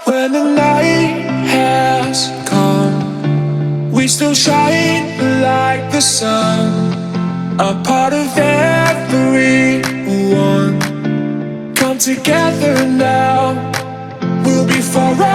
When the night has come, we still shine like the sun. A part of everyone. Come together now, we'll be forever.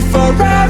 forever.